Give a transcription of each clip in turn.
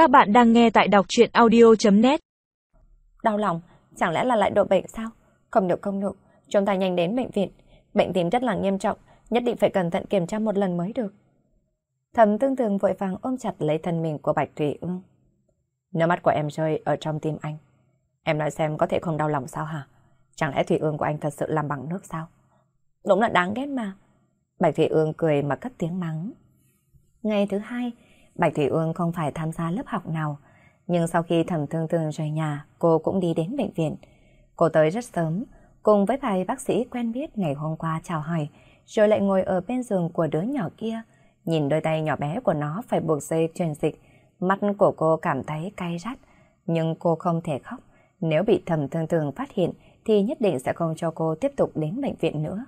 Các bạn đang nghe tại đọc truyện audio.net Đau lòng, chẳng lẽ là lại độ bệnh sao? Không được không được, chúng ta nhanh đến bệnh viện. Bệnh tim rất là nghiêm trọng, nhất định phải cẩn thận kiểm tra một lần mới được. Thầm tương tương vội vàng ôm chặt lấy thân mình của Bạch Thủy Ương. Nước mắt của em rơi ở trong tim anh. Em nói xem có thể không đau lòng sao hả? Chẳng lẽ Thủy Ương của anh thật sự làm bằng nước sao? Đúng là đáng ghét mà. Bạch Thủy Ương cười mà cất tiếng mắng. Ngày thứ hai, Bạch Thủy Ương không phải tham gia lớp học nào, nhưng sau khi thẩm thương thương rời nhà, cô cũng đi đến bệnh viện. Cô tới rất sớm, cùng với vài bác sĩ quen biết ngày hôm qua chào hỏi, rồi lại ngồi ở bên giường của đứa nhỏ kia, nhìn đôi tay nhỏ bé của nó phải buộc dây truyền dịch. Mắt của cô cảm thấy cay rát, nhưng cô không thể khóc. Nếu bị thẩm thương thương phát hiện thì nhất định sẽ không cho cô tiếp tục đến bệnh viện nữa.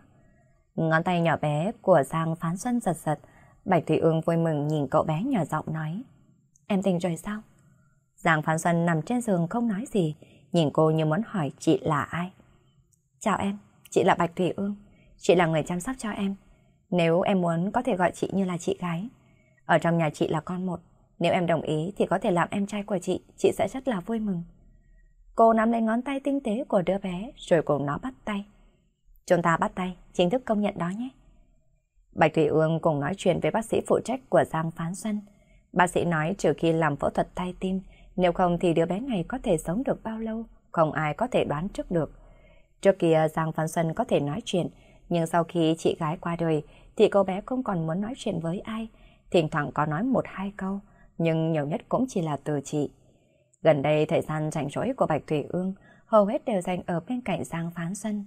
Ngón tay nhỏ bé của Giang Phán Xuân giật giật, Bạch Thủy Ương vui mừng nhìn cậu bé nhỏ giọng nói. Em tỉnh rồi sao? Giang Phan Xuân nằm trên giường không nói gì, nhìn cô như muốn hỏi chị là ai. Chào em, chị là Bạch Thủy Ương, chị là người chăm sóc cho em. Nếu em muốn có thể gọi chị như là chị gái. Ở trong nhà chị là con một, nếu em đồng ý thì có thể làm em trai của chị, chị sẽ rất là vui mừng. Cô nắm lấy ngón tay tinh tế của đứa bé rồi cùng nó bắt tay. Chúng ta bắt tay, chính thức công nhận đó nhé. Bạch Thủy Ương cùng nói chuyện với bác sĩ phụ trách của Giang Phán Xuân. Bác sĩ nói trừ khi làm phẫu thuật thay tim, nếu không thì đứa bé này có thể sống được bao lâu, không ai có thể đoán trước được. Trước kia Giang Phán Xuân có thể nói chuyện, nhưng sau khi chị gái qua đời thì cô bé không còn muốn nói chuyện với ai, thỉnh thoảng có nói một hai câu, nhưng nhiều nhất cũng chỉ là từ chị. Gần đây thời gian rảnh rỗi của Bạch Thủy Ương hầu hết đều dành ở bên cạnh Giang Phán Xuân.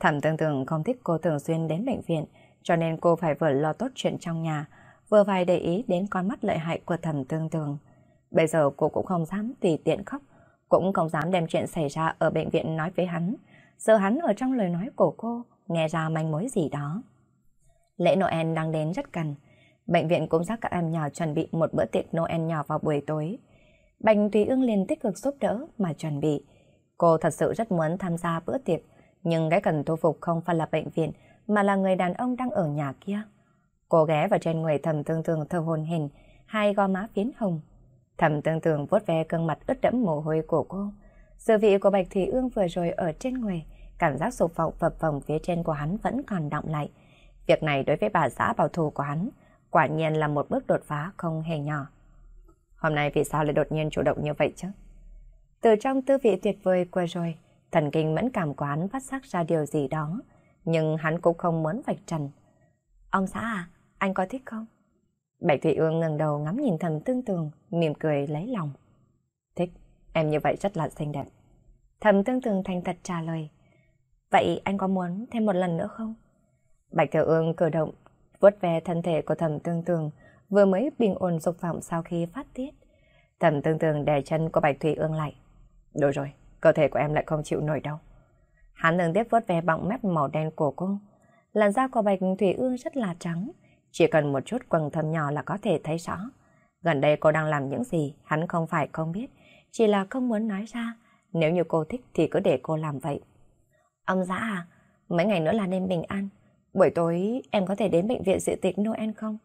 Thẩm tương tưởng không thích cô thường xuyên đến bệnh viện, cho nên cô phải vừa lo tốt chuyện trong nhà, vừa phải để ý đến con mắt lợi hại của thẩm tương tường. Bây giờ cô cũng không dám tùy tiện khóc, cũng không dám đem chuyện xảy ra ở bệnh viện nói với hắn, sợ hắn ở trong lời nói của cô nghe ra manh mối gì đó. Lễ Noel đang đến rất gần, bệnh viện cũng dắt các em nhỏ chuẩn bị một bữa tiệc Noel nhỏ vào buổi tối. Bành Tùy Ương liền tích cực giúp đỡ mà chuẩn bị. Cô thật sự rất muốn tham gia bữa tiệc, nhưng cái cần thu phục không phải là bệnh viện, mà là người đàn ông đang ở nhà kia. Cô ghé vào trên người thầm tương tường thơ hồn hình, hai gò má phiến hồng. Thầm tương tường vuốt ve gương mặt ướt đẫm mồ hôi của cô. Sự vị của Bạch Thủy Ương vừa rồi ở trên người, cảm giác sụp vọng phập phồng phía trên của hắn vẫn còn động lại. Việc này đối với bà xã bảo thủ của hắn, quả nhiên là một bước đột phá không hề nhỏ. Hôm nay vì sao lại đột nhiên chủ động như vậy chứ? Từ trong tư vị tuyệt vời vừa rồi, thần kinh mẫn cảm của hắn phát giác ra điều gì đó, nhưng hắn cũng không muốn vạch trần. Ông xã à, anh có thích không? Bạch Thủy Ương ngẩng đầu ngắm nhìn thầm tương tường, mỉm cười lấy lòng. Thích, em như vậy rất là xinh đẹp. Thầm tương tường thành thật trả lời. Vậy anh có muốn thêm một lần nữa không? Bạch Thủy Ương cử động, vuốt ve thân thể của thầm tương tường, vừa mới bình ổn dục vọng sau khi phát tiết. Thầm tương tường đè chân của Bạch Thủy Ương lại. Đủ rồi, cơ thể của em lại không chịu nổi đâu. Hắn thường tiếp vớt về bọng mép màu đen của cô. Làn da của Bạch Thủy Ương rất là trắng, chỉ cần một chút quầng thâm nhỏ là có thể thấy rõ. Gần đây cô đang làm những gì, hắn không phải không biết, chỉ là không muốn nói ra. Nếu như cô thích thì cứ để cô làm vậy. Ông xã à, mấy ngày nữa là đêm bình an. Buổi tối em có thể đến bệnh viện dự tiệc Noel không?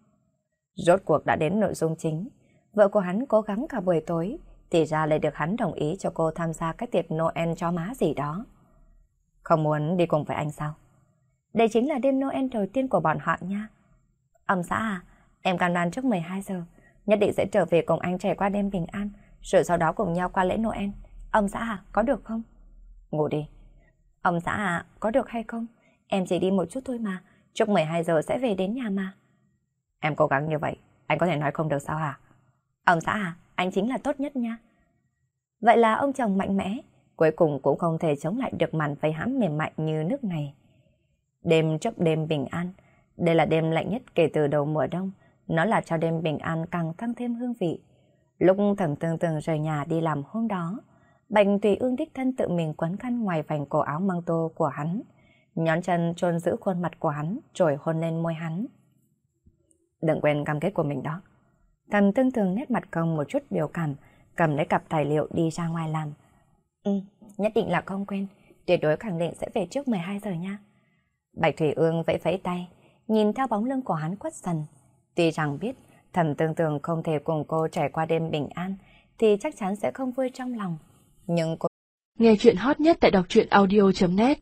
Rốt cuộc đã đến nội dung chính. Vợ của hắn cố gắng cả buổi tối, thì ra lại được hắn đồng ý cho cô tham gia cái tiệc Noel cho má gì đó. Không muốn đi cùng với anh sao? Đây chính là đêm Noel đầu tiên của bọn họ nha. Ông xã à, em cam đoan trước 12 giờ, nhất định sẽ trở về cùng anh trải qua đêm bình an, rồi sau đó cùng nhau qua lễ Noel. Ông xã à, có được không? Ngủ đi. Ông xã à, có được hay không? Em chỉ đi một chút thôi mà, trước 12 giờ sẽ về đến nhà mà. Em cố gắng như vậy, anh có thể nói không được sao hả? Ông xã à, anh chính là tốt nhất nha. Vậy là ông chồng mạnh mẽ, cuối cùng cũng không thể chống lại được màn vây hãm mềm mại như nước này. Đêm trước đêm bình an, đây là đêm lạnh nhất kể từ đầu mùa đông, nó là cho đêm bình an càng tăng thêm hương vị. Lúc thẩm tương tương rời nhà đi làm hôm đó, bành Tùy Ương đích thân tự mình quấn khăn ngoài vành cổ áo măng tô của hắn, nhón chân trôn giữ khuôn mặt của hắn, rồi hôn lên môi hắn. Đừng quên cam kết của mình đó. Thầm tương thường nét mặt công một chút biểu cảm, cầm lấy cặp tài liệu đi ra ngoài làm. Ừ, nhất định là không quên, tuyệt đối khẳng định sẽ về trước 12 giờ nha. Bạch Thủy Ương vẫy vẫy tay, nhìn theo bóng lưng của hắn quất dần. Tuy rằng biết Thầm tương tưởng không thể cùng cô trải qua đêm bình an, thì chắc chắn sẽ không vui trong lòng. Nhưng cô... Nghe chuyện hot nhất tại đọc truyện audio.net